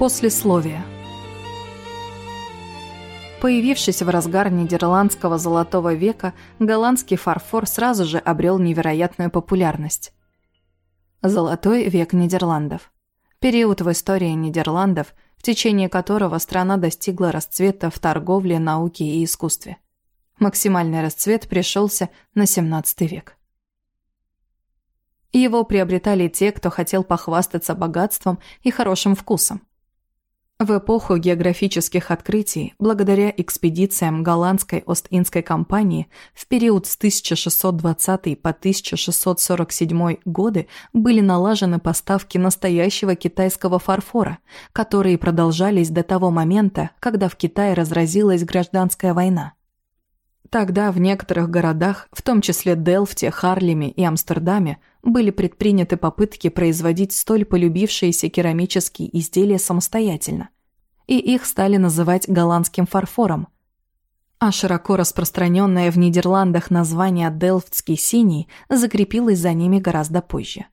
Послесловие Появившись в разгар нидерландского золотого века, голландский фарфор сразу же обрел невероятную популярность. Золотой век Нидерландов. Период в истории Нидерландов, в течение которого страна достигла расцвета в торговле, науке и искусстве. Максимальный расцвет пришелся на 17 век. Его приобретали те, кто хотел похвастаться богатством и хорошим вкусом. В эпоху географических открытий, благодаря экспедициям голландской Ост-Индской компании, в период с 1620 по 1647 годы были налажены поставки настоящего китайского фарфора, которые продолжались до того момента, когда в Китае разразилась гражданская война. Тогда в некоторых городах, в том числе Делфте, Харлеме и Амстердаме, были предприняты попытки производить столь полюбившиеся керамические изделия самостоятельно. И их стали называть голландским фарфором. А широко распространенное в Нидерландах название «делфтский синий» закрепилось за ними гораздо позже.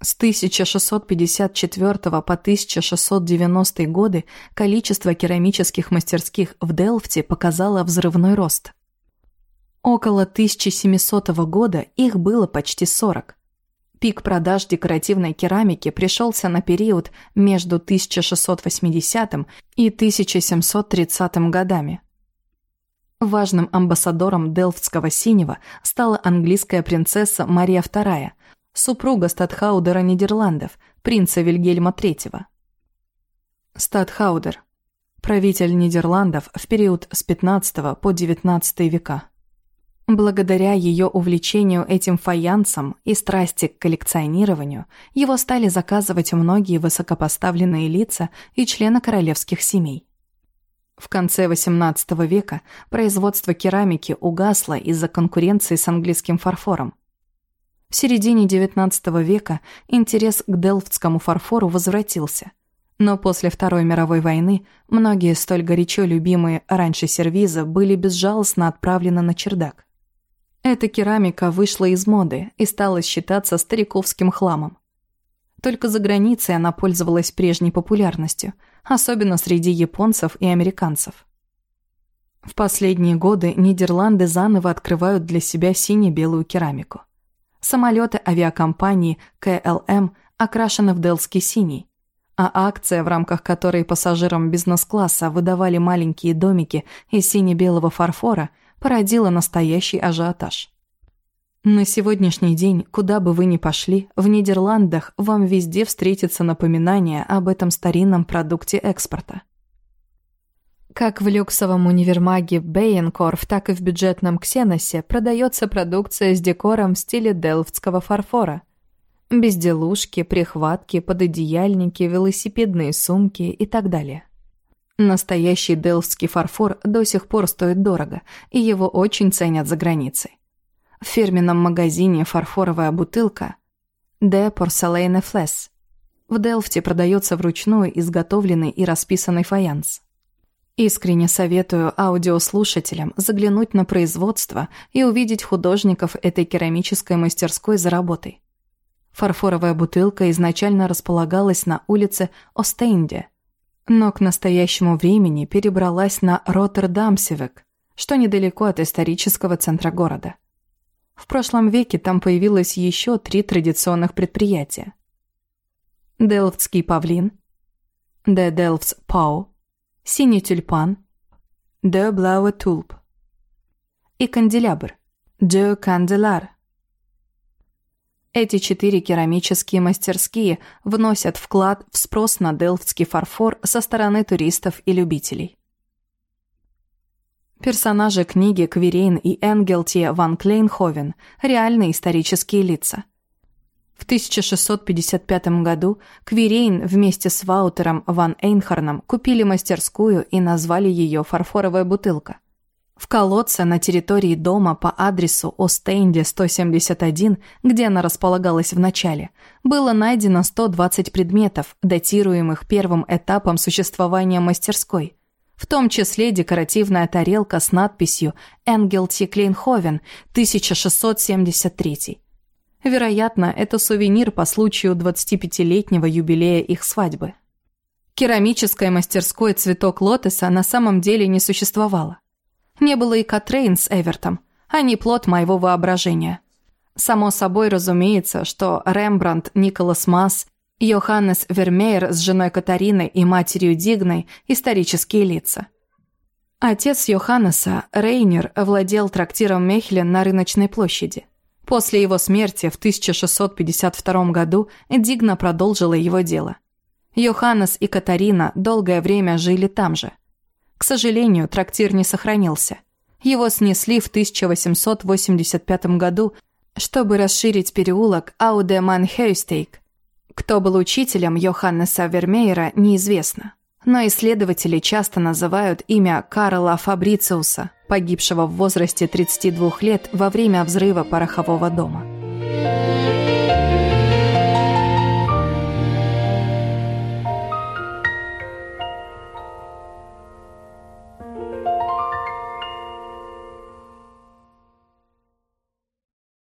С 1654 по 1690 годы количество керамических мастерских в Делфте показало взрывной рост. Около 1700 года их было почти 40. Пик продаж декоративной керамики пришелся на период между 1680 и 1730 годами. Важным амбассадором делфтского синего стала английская принцесса Мария II, супруга статхаудера Нидерландов, принца Вильгельма III. Статхаудер – правитель Нидерландов в период с 15 по 19 века. Благодаря ее увлечению этим фаянсом и страсти к коллекционированию, его стали заказывать многие высокопоставленные лица и члены королевских семей. В конце XVIII века производство керамики угасло из-за конкуренции с английским фарфором. В середине XIX века интерес к делфтскому фарфору возвратился. Но после Второй мировой войны многие столь горячо любимые раньше сервизы были безжалостно отправлены на чердак. Эта керамика вышла из моды и стала считаться стариковским хламом. Только за границей она пользовалась прежней популярностью, особенно среди японцев и американцев. В последние годы Нидерланды заново открывают для себя сине-белую керамику. Самолеты авиакомпании КЛМ окрашены в делский синий, а акция, в рамках которой пассажирам бизнес-класса выдавали маленькие домики из сине-белого фарфора – породила настоящий ажиотаж. На сегодняшний день, куда бы вы ни пошли, в Нидерландах вам везде встретится напоминание об этом старинном продукте экспорта. Как в люксовом универмаге Бейенкорф, так и в бюджетном Ксеносе продается продукция с декором в стиле делфтского фарфора. Безделушки, прихватки, пододеяльники, велосипедные сумки и так далее. Настоящий делфтский фарфор до сих пор стоит дорого, и его очень ценят за границей. В фирменном магазине фарфоровая бутылка «De Porcelaine Fles» в Делфте продается вручную изготовленный и расписанный фаянс. Искренне советую аудиослушателям заглянуть на производство и увидеть художников этой керамической мастерской за работой. Фарфоровая бутылка изначально располагалась на улице Остенде – но к настоящему времени перебралась на Роттердамсевек, что недалеко от исторического центра города. В прошлом веке там появилось еще три традиционных предприятия. Делфтский павлин, Де Делфтс Пау, Синий тюльпан, Де Блауэ Тулп и канделябр, Де Канделар – эти четыре керамические мастерские вносят вклад в спрос на делфтский фарфор со стороны туристов и любителей. Персонажи книги Квирейн и Энгелтия ван Клейнховен – реальные исторические лица. В 1655 году Квирейн вместе с Ваутером ван Эйнхарном купили мастерскую и назвали ее «Фарфоровая бутылка». В колодце на территории дома по адресу Остенде 171, где она располагалась в начале, было найдено 120 предметов, датируемых первым этапом существования мастерской, в том числе декоративная тарелка с надписью «Энгел Тиклейнховен, 1673». Вероятно, это сувенир по случаю 25-летнего юбилея их свадьбы. Керамической мастерской «Цветок лотоса» на самом деле не существовало. Не было и Катрейн с Эвертом, они плод моего воображения. Само собой разумеется, что Рембрандт, Николас Масс, Йоханнес Вермеер с женой Катариной и матерью Дигной – исторические лица. Отец Йоханнеса, Рейнер, владел трактиром Мехелен на рыночной площади. После его смерти в 1652 году Дигна продолжила его дело. Йоханнес и Катарина долгое время жили там же. К сожалению, трактир не сохранился. Его снесли в 1885 году, чтобы расширить переулок Ауде Манхейстейк. Кто был учителем Йоханнеса Вермеера, неизвестно. Но исследователи часто называют имя Карла Фабрициуса, погибшего в возрасте 32 лет во время взрыва порохового дома.